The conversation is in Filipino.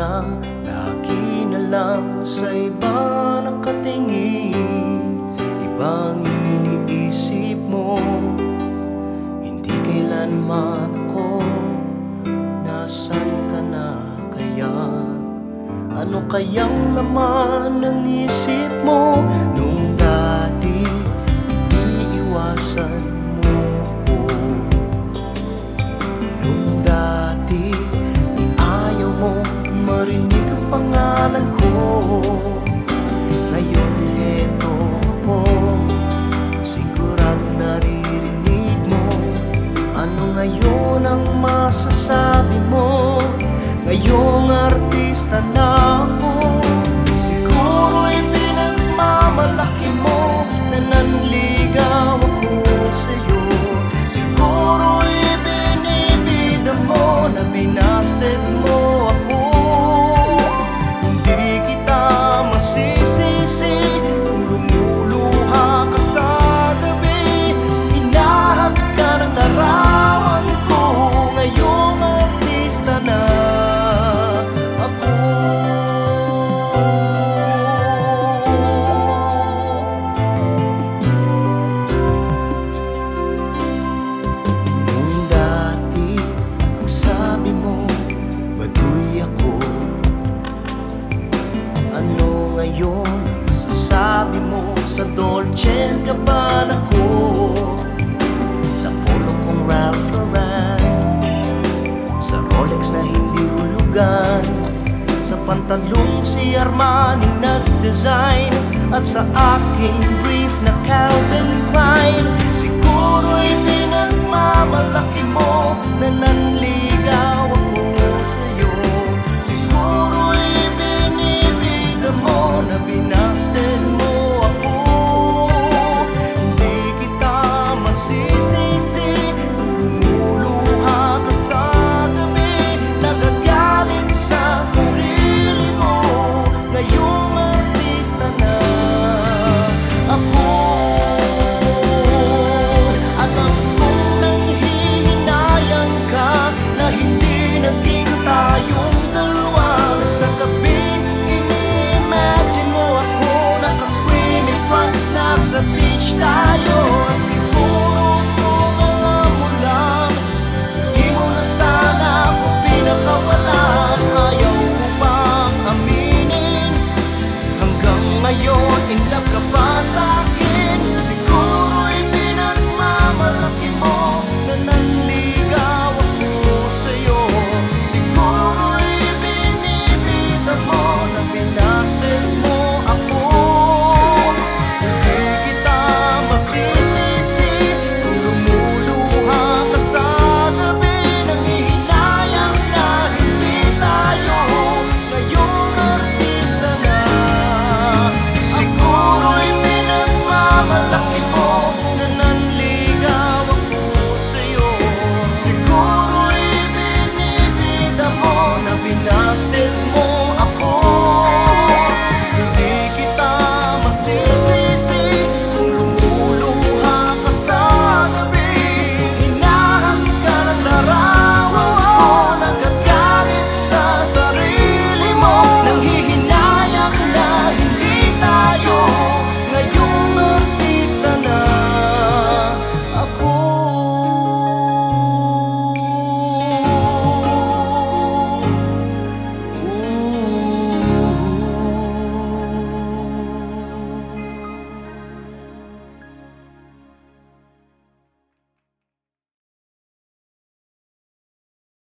na nakinalam sa iba nakatingin Ibang iniisip mo Hindi kailanman ako Nasaan ka na kaya? Ano kayang laman ng isip mo? Nung dati iniiwasan hasta no kinakabahan ako Sa polo kong Ralph Lauren Sa Rolex na hindi hulugan Sa pantalong si Armani nag-design At sa aking brief na Calvin Klein.